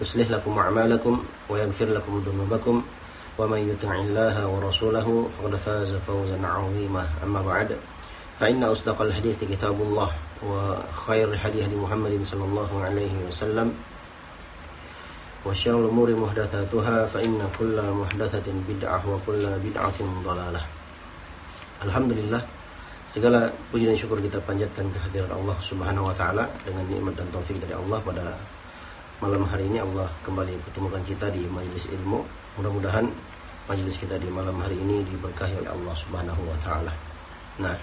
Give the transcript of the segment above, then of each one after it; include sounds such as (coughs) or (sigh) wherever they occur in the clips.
يصلح لكم أعمالكم ويغفر لكم ذنوبكم ومن يطع الله ورسوله فقد فاز فوزا عظيما أما بعد فإن أصدق الحديث كتاب الله وخير الحديث هدي محمد صلى الله عليه وسلم وشر الأمور محدثاتها فإن كل محدثة بدعة وكل بدعة ضلالة الحمد لله Segala puji dan syukur kita panjatkan kehadiran Allah Subhanahu wa taala dengan nikmat dan taufik dari Allah pada malam hari ini Allah kembali pertemukan kita di majelis ilmu. Mudah-mudahan majelis kita di malam hari ini diberkahi oleh Allah Subhanahu wa taala. Nah,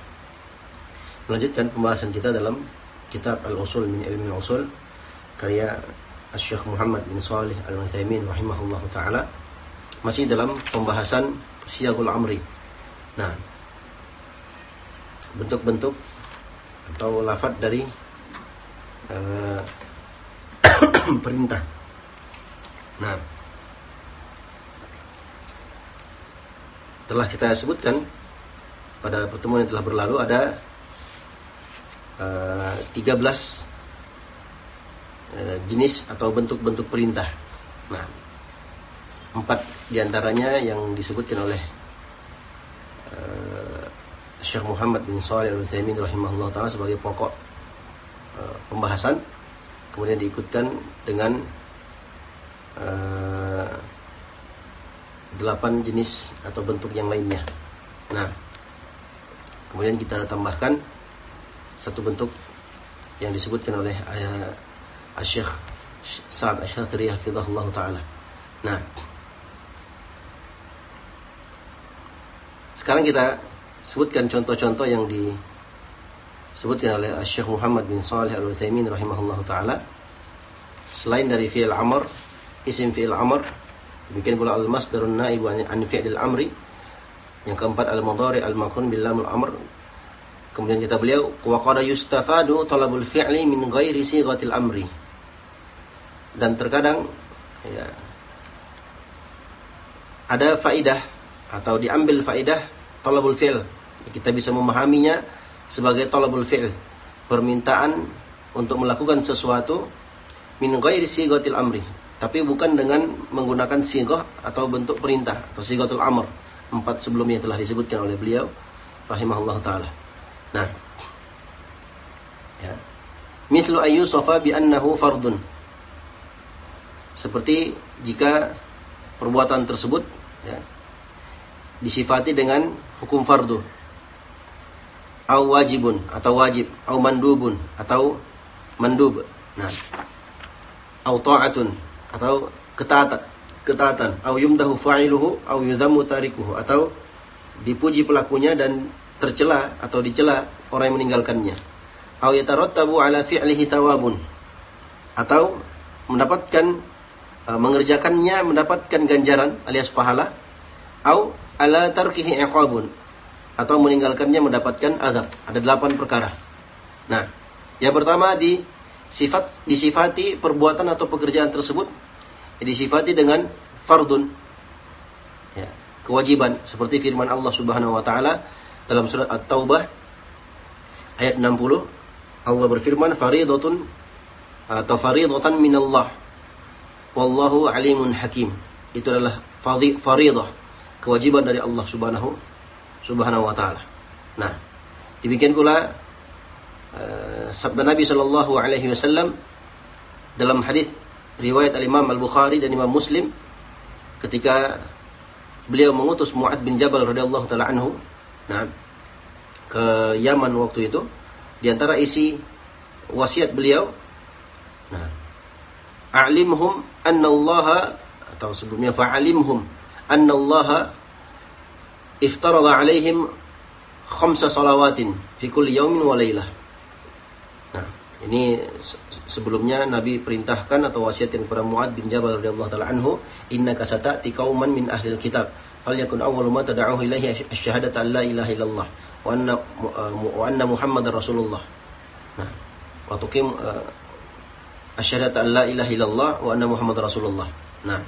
melanjutkan pembahasan kita dalam kitab Al-Usul min Ilmi Al-Usul karya Syekh Muhammad bin Salih Al-Utsaimin rahimahullah taala masih dalam pembahasan Siyagul Amri. Nah, bentuk-bentuk atau lafaz dari uh, (coughs) perintah. Nah, telah kita sebutkan pada pertemuan yang telah berlalu ada uh, 13 uh, jenis atau bentuk-bentuk perintah. Nah, empat di antaranya yang disebutkan oleh uh, Syekh Muhammad bin Shalih Al-Utsaimin rahimahullah taala sebagai pokok uh, pembahasan kemudian diikutkan dengan uh, delapan jenis atau bentuk yang lainnya. Nah, kemudian kita tambahkan satu bentuk yang disebutkan oleh ayah Syekh Sa'ad Asy-Syatiri taala. Nah, sekarang kita sebutkan contoh-contoh yang di disebutkan oleh Syekh Muhammad bin Salih Al-Utsaimin rahimahullahu taala. Selain dari fi'il amr isim fi'il amr demikian pula al-masdarun naib an fi'il amri. Yang keempat al-mudhari al-maqrun bil lamul amr. Kemudian kita beliau wa qad yustafadu talabul fi'li min ghairi sighatil amri. Dan terkadang ya, ada faidah atau diambil faidah talabul fi'l. Kita bisa memahaminya sebagai talabul fi'l, permintaan untuk melakukan sesuatu min ghairi sigatil amri, tapi bukan dengan menggunakan sigah atau bentuk perintah atau sigatul amr. Empat sebelumnya telah disebutkan oleh beliau rahimahullah taala. Nah, ya. Mithlu ayyusafa bi annahu fardun. Seperti jika perbuatan tersebut ya, disifati dengan hukum fardu au wajibun atau wajib. Au mandubun atau mandub. Nah. Au ta'atun atau ketaatan ketaatan au yumdahu fa'iluhu au yudhammu tarikuhu. Atau dipuji pelakunya dan tercela atau dicela orang yang meninggalkannya. Au yatarattabu ala fi'lihi thawabun. Atau mendapatkan uh, mengerjakannya mendapatkan ganjaran alias pahala. Au ala tarkihi iqabun atau meninggalkannya mendapatkan azab. Ada delapan perkara. Nah, yang pertama di sifat disifati perbuatan atau pekerjaan tersebut disifati dengan fardun. Ya, kewajiban seperti firman Allah Subhanahu wa taala dalam surat At-Taubah ayat 60 Allah berfirman faridatun atau faridatan minallah wallahu alimun hakim. Itu adalah faridah, kewajiban dari Allah Subhanahu Subhanahu wa taala. Nah, demikian pula uh, sabda Nabi Shallallahu alaihi wasallam dalam hadis riwayat Al-Imam Al-Bukhari dan Imam Muslim ketika beliau mengutus Mu'ad bin Jabal radhiyallahu taala anhu nah ke Yaman waktu itu di antara isi wasiat beliau nah a'limhum anna Allah atau sebelumnya fa'alimhum anna Allah iftarada alaihim khamsa salawatin fi kulli yawmin wa nah ini sebelumnya Nabi perintahkan atau wasiatkan kepada Muad bin Jabal radhiyallahu taala anhu, "Innaka sata'ti qauman min ahli kitab, falyakun awwalu ma tad'uhu ilaihi asyhadatu an la ilaha illallah wa anna wa anna Muhammadar Rasulullah." Nah, wa tuqim uh, asyhadatu an la ilaha illallah wa anna Muhammadar Rasulullah. Nah,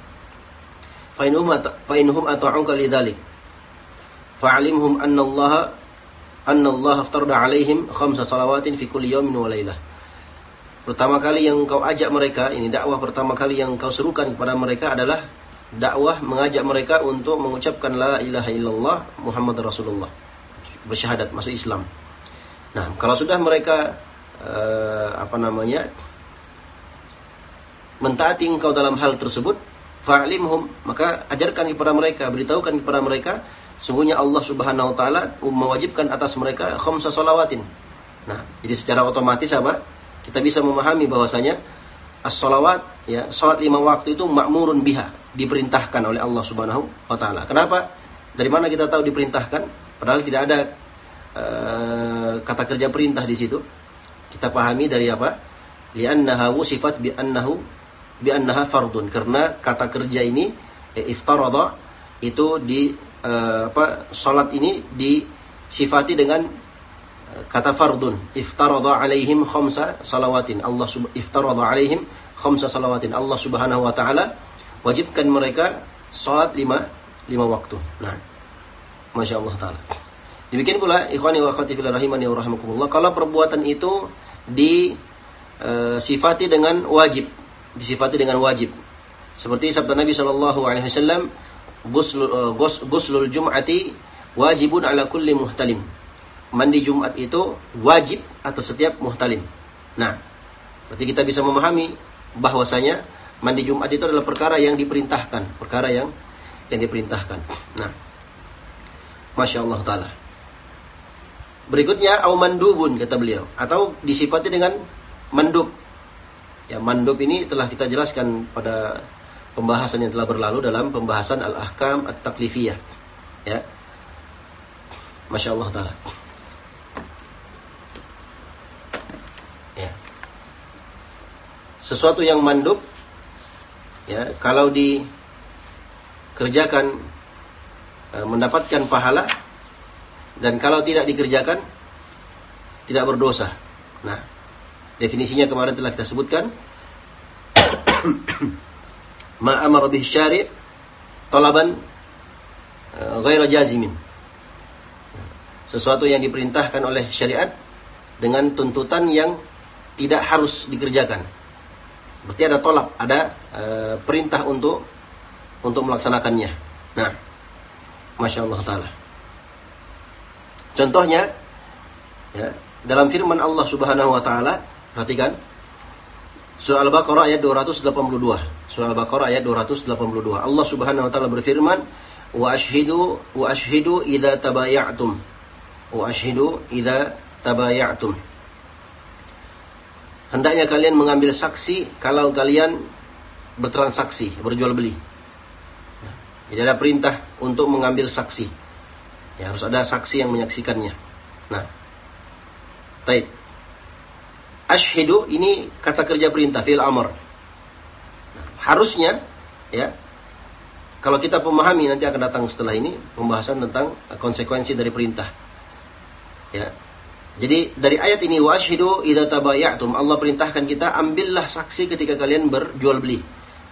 fa inhum fa inhum ata'uka lidzalik fa'alimhum anna Allah anna Allah aftarda alaihim khamsa salawatin fi kulli yawmin wa lailah Pertama kali yang kau ajak mereka, ini dakwah pertama kali yang kau serukan kepada mereka adalah dakwah mengajak mereka untuk mengucapkan la ilaha illallah Muhammad Rasulullah. Bersyahadat masuk Islam. Nah, kalau sudah mereka uh, apa namanya mentaati engkau dalam hal tersebut, fa'limhum, maka ajarkan kepada mereka, beritahukan kepada mereka, sungguhnya Allah Subhanahu wa taala mewajibkan atas mereka khamsa salawatin. Nah, jadi secara otomatis apa? kita bisa memahami bahwasanya as-salawat ya salat lima waktu itu makmurun biha diperintahkan oleh Allah Subhanahu wa taala. Kenapa? Dari mana kita tahu diperintahkan? Padahal tidak ada uh, kata kerja perintah di situ. Kita pahami dari apa? Li'annaha wusifat bi annahu bi annaha fardun. Karena kata kerja ini eh, iftarada itu di uh, apa salat ini disifati dengan kata fardun iftarada alaihim khamsa salawatin Allah iftarada alaihim khamsa salawatin Allah Subhanahu wa taala wajibkan mereka salat lima lima waktu. Nah, Masya Allah taala. Demikian pula ikhwani wa akhwati fillah rahimani wa rahimakumullah kalau perbuatan itu disifati e, dengan wajib, disifati dengan wajib. Seperti sabda Nabi sallallahu alaihi wasallam, "Ghuslul uh, jum'ati wajibun ala kulli muhtalim." mandi Jumat itu wajib atas setiap muhtalim. Nah, berarti kita bisa memahami bahwasanya mandi Jumat itu adalah perkara yang diperintahkan, perkara yang yang diperintahkan. Nah, masya Allah taala. Berikutnya au mandubun kata beliau atau disifati dengan mandub. Ya, mandub ini telah kita jelaskan pada pembahasan yang telah berlalu dalam pembahasan al-ahkam at-taklifiyah. Ya. Masya Allah taala. sesuatu yang mandub ya kalau dikerjakan e, mendapatkan pahala dan kalau tidak dikerjakan tidak berdosa. Nah, definisinya kemarin telah kita sebutkan (coughs) ma amara bihi syari' talaban e, ghaira jazimin. Sesuatu yang diperintahkan oleh syariat dengan tuntutan yang tidak harus dikerjakan Berarti ada tolak, ada e, perintah untuk untuk melaksanakannya. Nah, masya Allah taala. Contohnya, ya, dalam firman Allah Subhanahu Wa Taala, perhatikan surah Al-Baqarah ayat 282. Surah Al-Baqarah ayat 282. Allah Subhanahu Wa Taala berfirman, wa ashhidu wa ashhidu idza tabaya'tum. Wa ashhidu idza tabaya'tum hendaknya kalian mengambil saksi kalau kalian bertransaksi, berjual beli. Jadi ada perintah untuk mengambil saksi. Ya, harus ada saksi yang menyaksikannya. Nah, baik. Ashhidu ini kata kerja perintah fil amr. Nah, harusnya ya kalau kita pemahami nanti akan datang setelah ini pembahasan tentang konsekuensi dari perintah. Ya, jadi dari ayat ini wa asyhidu idza tabayatum Allah perintahkan kita ambillah saksi ketika kalian berjual beli.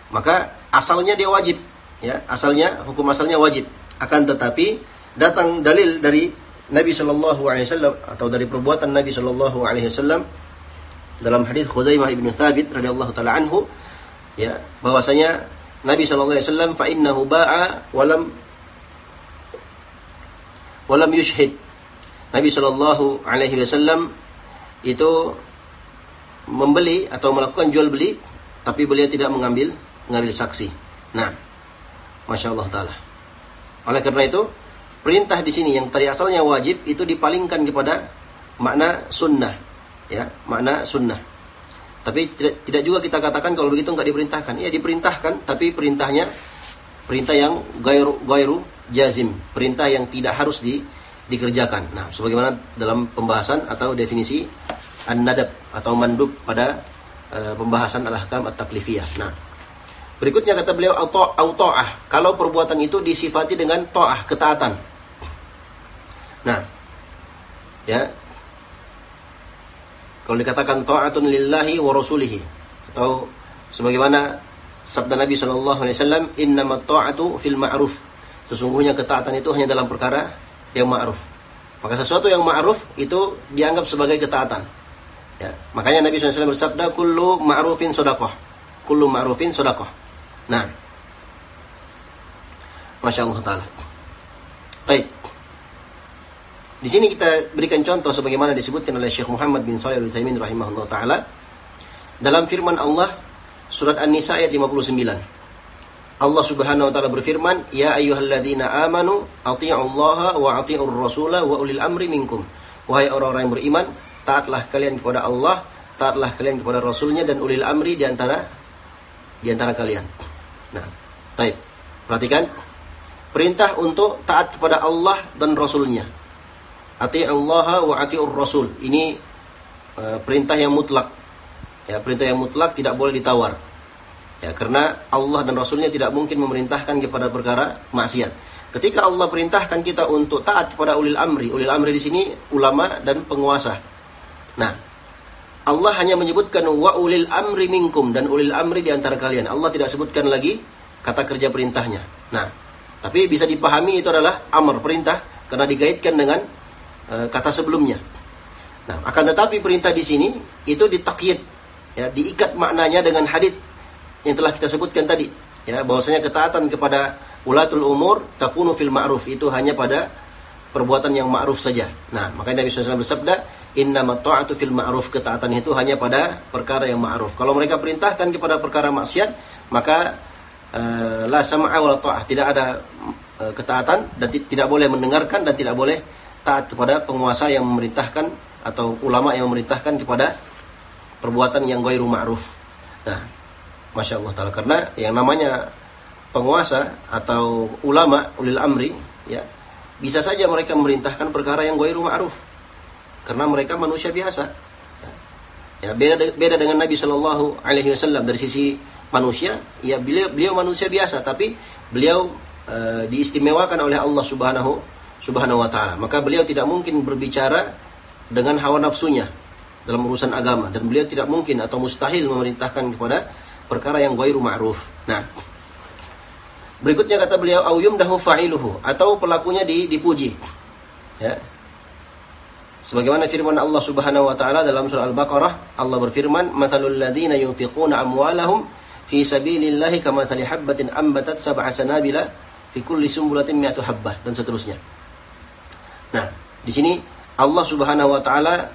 Maka asalnya dia wajib ya, asalnya hukum asalnya wajib. Akan tetapi datang dalil dari Nabi Shallallahu alaihi wasallam atau dari perbuatan Nabi Shallallahu alaihi wasallam dalam hadis Khuzaimah bin Thabit radhiyallahu taala anhu ya bahwasanya Nabi Shallallahu alaihi wasallam fa innahu ba'a walam walam yushhid Nabi Shallallahu Alaihi Wasallam itu membeli atau melakukan jual beli, tapi beliau tidak mengambil mengambil saksi. Nah, Masya Allah Ta'ala. Oleh karena itu, perintah di sini yang tadi asalnya wajib itu dipalingkan kepada makna sunnah. Ya, makna sunnah. Tapi tidak, tidak juga kita katakan kalau begitu nggak diperintahkan. Iya diperintahkan, tapi perintahnya perintah yang gairu, gairu jazim, perintah yang tidak harus di, dikerjakan. Nah, sebagaimana dalam pembahasan atau definisi an-nadab atau mandub pada uh, pembahasan al-ahkam at-taklifiyah. Nah, berikutnya kata beliau auto'ah. Kalau perbuatan itu disifati dengan ta'ah, ketaatan. Nah, ya. Kalau dikatakan ta'atun lillahi wa rasulihi atau sebagaimana sabda Nabi sallallahu alaihi wasallam, "Innamat ta'atu fil ma'ruf." Sesungguhnya ketaatan itu hanya dalam perkara yang ma'ruf. Maka sesuatu yang ma'ruf itu dianggap sebagai ketaatan. Ya, makanya Nabi SAW bersabda, "Kullu ma'rufin sodakoh." Kullu ma'rufin sodakoh. Nah, masya Allah taala. Di sini kita berikan contoh sebagaimana disebutkan oleh Syekh Muhammad bin Shalih Al-Utsaimin rahimahullah taala dalam firman Allah surat An-Nisa ayat 59. Allah Subhanahu wa taala berfirman, "Ya ayyuhalladzina amanu athi'ullaha wa athi'ur rasula wa ulil amri minkum." Wahai orang-orang yang beriman, taatlah kalian kepada Allah, taatlah kalian kepada Rasulnya dan ulil amri di antara di antara kalian. Nah, baik. Perhatikan perintah untuk taat kepada Allah dan Rasulnya. Allah wa atiur Rasul. Ini uh, perintah yang mutlak. Ya, perintah yang mutlak tidak boleh ditawar. Ya, karena Allah dan Rasulnya tidak mungkin memerintahkan kepada perkara maksiat. Ketika Allah perintahkan kita untuk taat kepada ulil amri, ulil amri di sini ulama dan penguasa. Nah, Allah hanya menyebutkan wa ulil amri minkum dan ulil amri di antara kalian. Allah tidak sebutkan lagi kata kerja perintahnya. Nah, tapi bisa dipahami itu adalah amr perintah karena digaitkan dengan uh, kata sebelumnya. Nah, akan tetapi perintah di sini itu ditakyid ya, diikat maknanya dengan hadis yang telah kita sebutkan tadi, ya, bahwasanya ketaatan kepada ulatul umur takunu fil ma'ruf itu hanya pada perbuatan yang ma'ruf saja. Nah, makanya Nabi SAW bersabda, Inna ta'atu fil ma'ruf. Ketaatan itu hanya pada perkara yang ma'ruf. Kalau mereka perintahkan kepada perkara maksiat, maka uh, la sama'a wa. Tidak ada uh, ketaatan dan tidak boleh mendengarkan dan tidak boleh taat kepada penguasa yang memerintahkan atau ulama yang memerintahkan kepada perbuatan yang ghairu ma'ruf. Nah, Masya Allah Ta'ala. Karena yang namanya penguasa atau ulama, ulil amri, ya, bisa saja mereka memerintahkan perkara yang ghairu ma'ruf. Karena mereka manusia biasa. Ya, beda beda dengan Nabi Shallallahu alaihi wasallam dari sisi manusia, ya beliau beliau manusia biasa tapi beliau e, diistimewakan oleh Allah Subhanahu Subhanahu wa taala. Maka beliau tidak mungkin berbicara dengan hawa nafsunya dalam urusan agama dan beliau tidak mungkin atau mustahil memerintahkan kepada perkara yang ghairu ma'ruf. Nah, Berikutnya kata beliau au yumdahu fa'iluhu atau pelakunya dipuji. Ya. Sebagaimana firman Allah Subhanahu wa taala dalam surah Al-Baqarah, Allah berfirman, "Matsalul ladzina yunfiquna amwalahum fi sabilillahi kamathali habbatin ambatat sab'a sanabila fi kulli sumbulatin mi'atu habbah" dan seterusnya. Nah, di sini Allah Subhanahu wa taala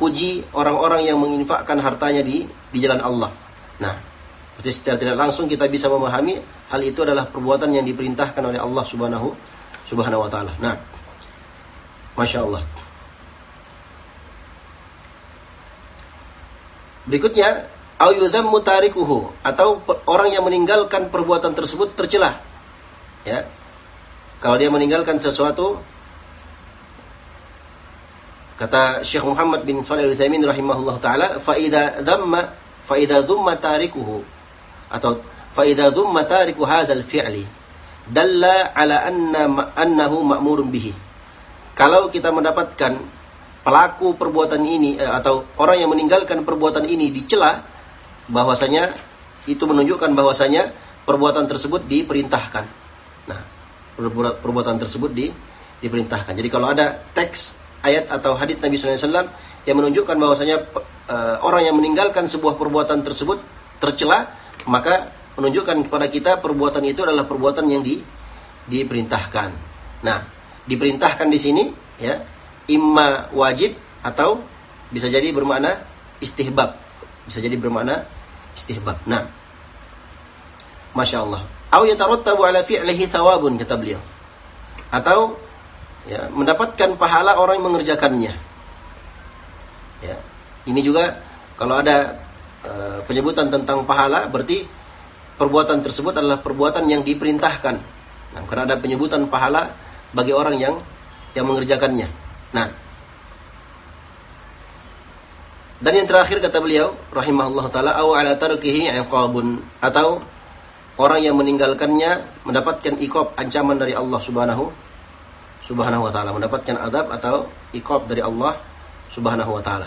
puji orang-orang yang menginfakkan hartanya di di jalan Allah. Nah, Berarti secara tidak langsung kita bisa memahami hal itu adalah perbuatan yang diperintahkan oleh Allah Subhanahu Subhanahu wa taala. Nah, Masya Allah. Berikutnya, au yudhammu tarikuhu atau orang yang meninggalkan perbuatan tersebut tercela. Ya. Kalau dia meninggalkan sesuatu kata Syekh Muhammad bin Shalih Al-Utsaimin rahimahullah taala, fa idza dhamma fa idza dhamma tarikuhu atau fa idza dhumma tariku hadzal fi'li dalla ala anna annahu ma'murun bihi. Kalau kita mendapatkan pelaku perbuatan ini eh, atau orang yang meninggalkan perbuatan ini dicela bahwasanya itu menunjukkan bahwasanya perbuatan tersebut diperintahkan. Nah, perbuatan tersebut di, diperintahkan. Jadi kalau ada teks ayat atau hadis Nabi SAW yang menunjukkan bahwasanya uh, orang yang meninggalkan sebuah perbuatan tersebut tercela, maka menunjukkan kepada kita perbuatan itu adalah perbuatan yang di, diperintahkan. Nah, diperintahkan di sini ya, imma wajib atau bisa jadi bermakna istihbab. Bisa jadi bermakna istihbab. Nah, Masya Allah. Au yatarattabu ala fi'lihi thawabun kata beliau. Atau ya, mendapatkan pahala orang yang mengerjakannya. Ya. Ini juga kalau ada uh, penyebutan tentang pahala berarti perbuatan tersebut adalah perbuatan yang diperintahkan. Nah, karena ada penyebutan pahala bagi orang yang yang mengerjakannya. Nah, dan yang terakhir kata beliau rahimahullah taala au ala tarkihi iqabun atau orang yang meninggalkannya mendapatkan iqab ancaman dari Allah Subhanahu Subhanahu wa taala, mendapatkan adab atau iqab dari Allah Subhanahu wa taala.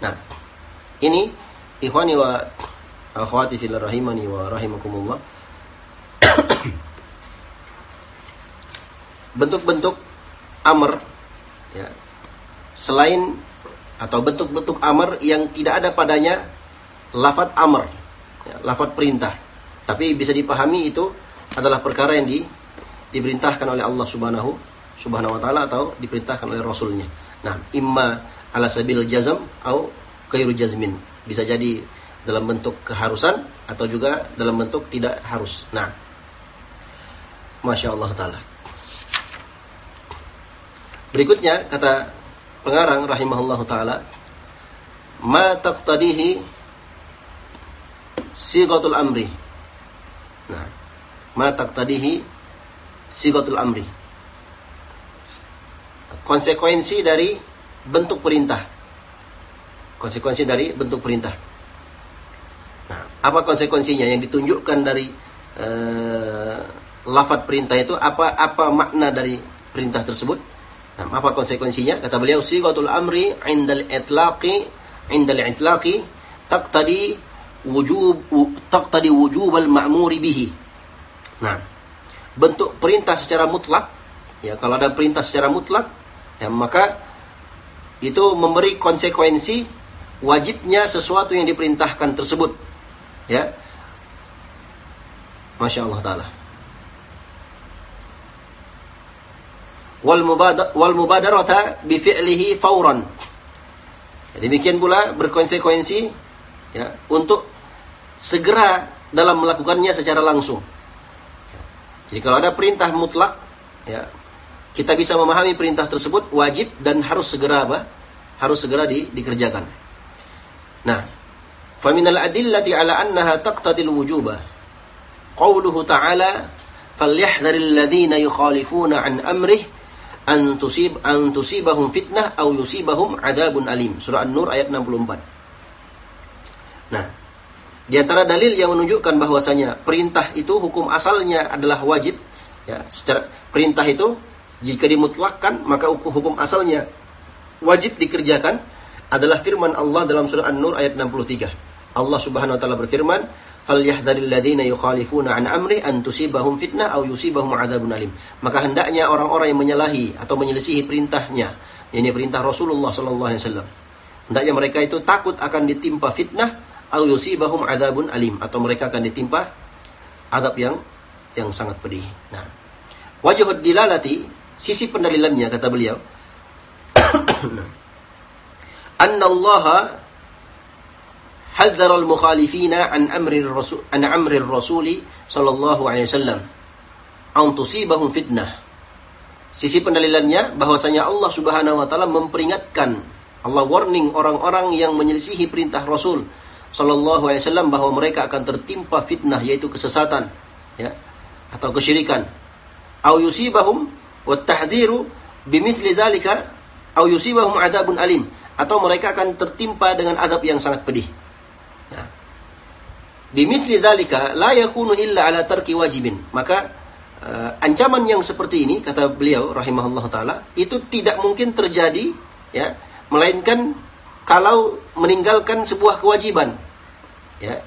Nah, ini ikhwani wa akhwati fil rahimani wa rahimakumullah. (coughs) Bentuk-bentuk amr ya. Selain atau bentuk-bentuk amr yang tidak ada padanya lafat amr, ya, lafat perintah. Tapi bisa dipahami itu adalah perkara yang di, diperintahkan oleh Allah Subhanahu Subhanahu wa taala atau diperintahkan oleh rasulnya. Nah, imma ala sabil jazam atau kairu jazmin. Bisa jadi dalam bentuk keharusan atau juga dalam bentuk tidak harus. Nah, Masya Allah Ta'ala. Berikutnya kata pengarang rahimahullah taala ma taqtadihi sigatul amri. Nah, ma taqtadihi sigatul amri. Konsekuensi dari bentuk perintah. Konsekuensi dari bentuk perintah. Nah, apa konsekuensinya yang ditunjukkan dari uh, lafaz perintah itu apa apa makna dari perintah tersebut? Nah, apa konsekuensinya? Kata beliau, sigatul amri indal itlaqi indal itlaqi taqtadi wujub taqtadi wujub al ma'muri bihi. Nah, bentuk perintah secara mutlak ya kalau ada perintah secara mutlak ya maka itu memberi konsekuensi wajibnya sesuatu yang diperintahkan tersebut. Ya. Masya Allah Ta'ala. wal mubadar wal mubadarata bi fi'lihi fauran. Demikian pula berkonsekuensi ya untuk segera dalam melakukannya secara langsung. Jadi kalau ada perintah mutlak ya kita bisa memahami perintah tersebut wajib dan harus segera apa? Harus segera di, dikerjakan. Nah, faminal adillati ala annaha taqtadil wujuba. Qauluhu ta'ala falyahdharil ladzina yukhalifuna an amrih an tusib an tusibahum fitnah au yusibahum adzabun alim. Surah An-Nur ayat 64. Nah, di antara dalil yang menunjukkan bahwasanya perintah itu hukum asalnya adalah wajib ya, secara perintah itu jika dimutlakkan maka hukum asalnya wajib dikerjakan adalah firman Allah dalam surah An-Nur ayat 63. Allah Subhanahu wa taala berfirman, falyahdharil ladzina yukhalifuna an amri an tusibahum fitnah aw yusibahum adzabun alim. Maka hendaknya orang-orang yang menyalahi atau menyelisihi perintahnya, ini perintah Rasulullah sallallahu alaihi wasallam. Hendaknya mereka itu takut akan ditimpa fitnah aw yusibahum adzabun alim atau mereka akan ditimpa adab yang yang sangat pedih. Nah, wajhud dilalati Sisi pendalilannya kata beliau, (coughs) "Anna Allah hadzara al-mukhalifina an amri rasul an amri rasuli sallallahu alaihi wasallam. An tusibahum fitnah." Sisi pendalilannya bahwasanya Allah Subhanahu wa taala memperingatkan Allah warning orang-orang yang menyelisihi perintah Rasul sallallahu alaihi wasallam bahwa mereka akan tertimpa fitnah yaitu kesesatan ya atau kesyirikan. Au yusibahum tahdhiru bimithli dzalika au yusibahum adzabun alim atau mereka akan tertimpa dengan adab yang sangat pedih. Nah, Bimithli dzalika la yakunu illa ala tarki wajibin. Maka uh, ancaman yang seperti ini kata beliau rahimahullah taala itu tidak mungkin terjadi ya melainkan kalau meninggalkan sebuah kewajiban. Ya.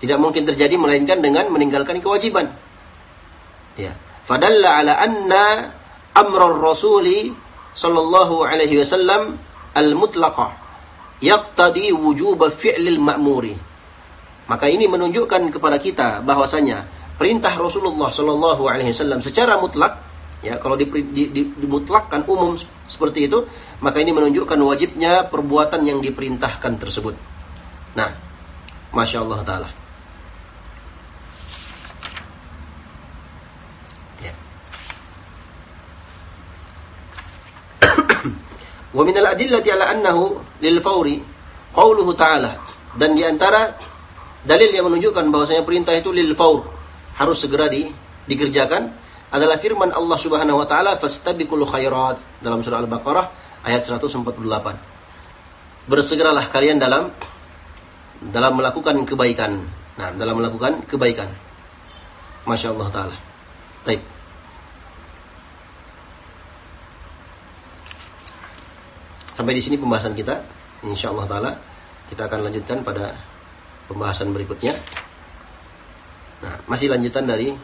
Tidak mungkin terjadi melainkan dengan meninggalkan kewajiban. Ya. Fadalla ala anna amra rasuli sallallahu alaihi wasallam al-mutlaqah yaqtadi wujuba fi'lil ma'muri. Maka ini menunjukkan kepada kita bahwasanya perintah Rasulullah Shallallahu alaihi wasallam secara mutlak ya kalau di, di, di, dimutlakkan umum seperti itu maka ini menunjukkan wajibnya perbuatan yang diperintahkan tersebut. Nah, masya Allah taala. Wa minal adillati ala annahu lil fauri qauluhu ta'ala dan di antara dalil yang menunjukkan bahwasanya perintah itu lil faur harus segera di, dikerjakan adalah firman Allah Subhanahu wa taala fastabiqul khairat dalam surah Al-Baqarah ayat 148. Bersegeralah kalian dalam dalam melakukan kebaikan. Nah, dalam melakukan kebaikan. Masya Allah taala. Baik. Sampai di sini pembahasan kita. Insya Allah taala kita akan lanjutkan pada pembahasan berikutnya. Nah, masih lanjutan dari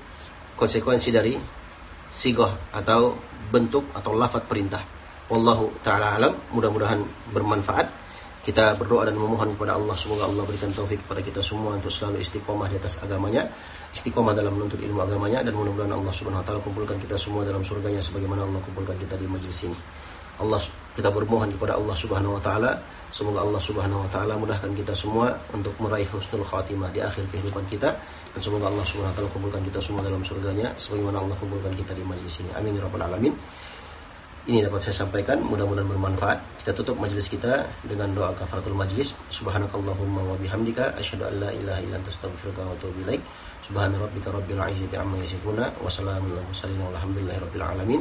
konsekuensi dari sigoh atau bentuk atau lafat perintah. Wallahu taala alam, mudah-mudahan bermanfaat. Kita berdoa dan memohon kepada Allah semoga Allah berikan taufik kepada kita semua untuk selalu istiqomah di atas agamanya, istiqomah dalam menuntut ilmu agamanya dan mudah-mudahan Allah Subhanahu wa taala kumpulkan kita semua dalam surganya sebagaimana Allah kumpulkan kita di majlis ini. Allah kita bermohon kepada Allah Subhanahu wa taala semoga Allah Subhanahu wa taala mudahkan kita semua untuk meraih husnul khatimah di akhir kehidupan kita dan semoga Allah Subhanahu wa taala kumpulkan kita semua dalam surganya sebagaimana Allah kumpulkan kita di majlis ini. Amin ya rabbal alamin. Ini dapat saya sampaikan, mudah-mudahan bermanfaat. Kita tutup majelis kita dengan doa kafaratul majlis. Subhanakallahumma wa bihamdika asyhadu an la ilaha illa anta astaghfiruka wa atubu ilaik. Subhana rabbika rabbil izzati amma yasifuna wa salamun alal mursalin walhamdulillahi rabbil alamin.